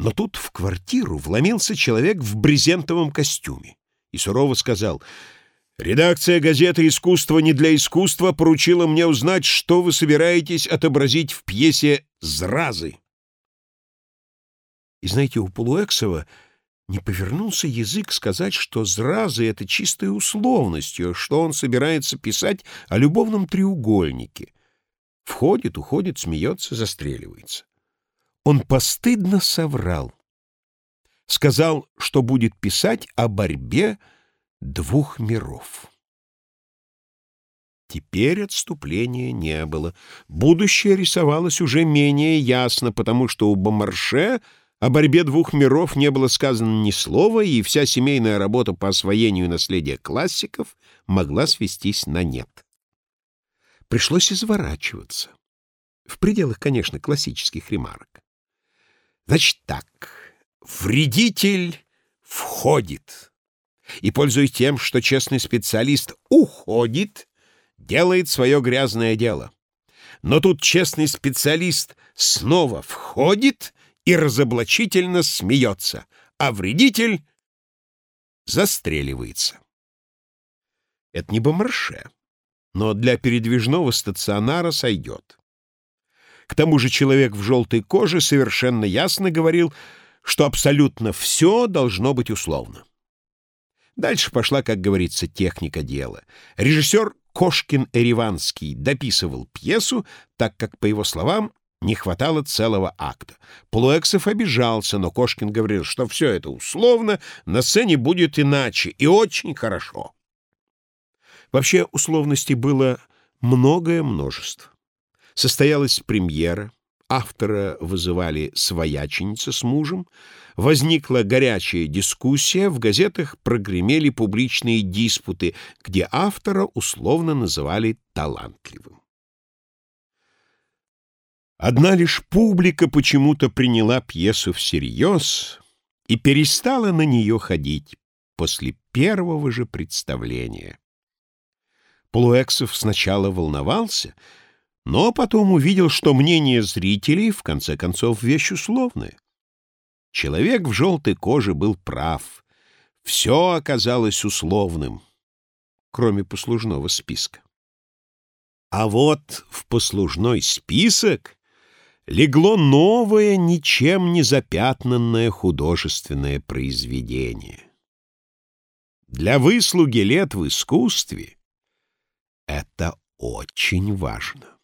Но тут в квартиру вломился человек в брезентовом костюме и сурово сказал «Редакция газеты «Искусство не для искусства» поручила мне узнать, что вы собираетесь отобразить в пьесе «Зразы». И знаете, у Полуэксова не повернулся язык сказать, что «Зразы» — это чистая условность, что он собирается писать о любовном треугольнике. Входит, уходит, смеется, застреливается. Он постыдно соврал. Сказал, что будет писать о борьбе двух миров. Теперь отступления не было. Будущее рисовалось уже менее ясно, потому что у Бомарше о борьбе двух миров не было сказано ни слова, и вся семейная работа по освоению наследия классиков могла свестись на нет. Пришлось изворачиваться. В пределах, конечно, классических ремарок. Значит так, вредитель входит и, пользуясь тем, что честный специалист уходит, делает свое грязное дело. Но тут честный специалист снова входит и разоблачительно смеется, а вредитель застреливается. Это не бомарше, но для передвижного стационара сойдет. К тому же человек в желтой коже совершенно ясно говорил, что абсолютно все должно быть условно. Дальше пошла, как говорится, техника дела. Режиссер Кошкин-Эриванский дописывал пьесу, так как, по его словам, не хватало целого акта. Плуэксов обижался, но Кошкин говорил, что все это условно, на сцене будет иначе и очень хорошо. Вообще условностей было многое множество. Состоялась премьера, автора вызывали свояченица с мужем, возникла горячая дискуссия, в газетах прогремели публичные диспуты, где автора условно называли талантливым. Одна лишь публика почему-то приняла пьесу всерьез и перестала на нее ходить после первого же представления. Плуэксов сначала волновался — но потом увидел, что мнение зрителей, в конце концов, вещь условная. Человек в желтой коже был прав. Все оказалось условным, кроме послужного списка. А вот в послужной список легло новое, ничем не запятнанное художественное произведение. Для выслуги лет в искусстве это очень важно.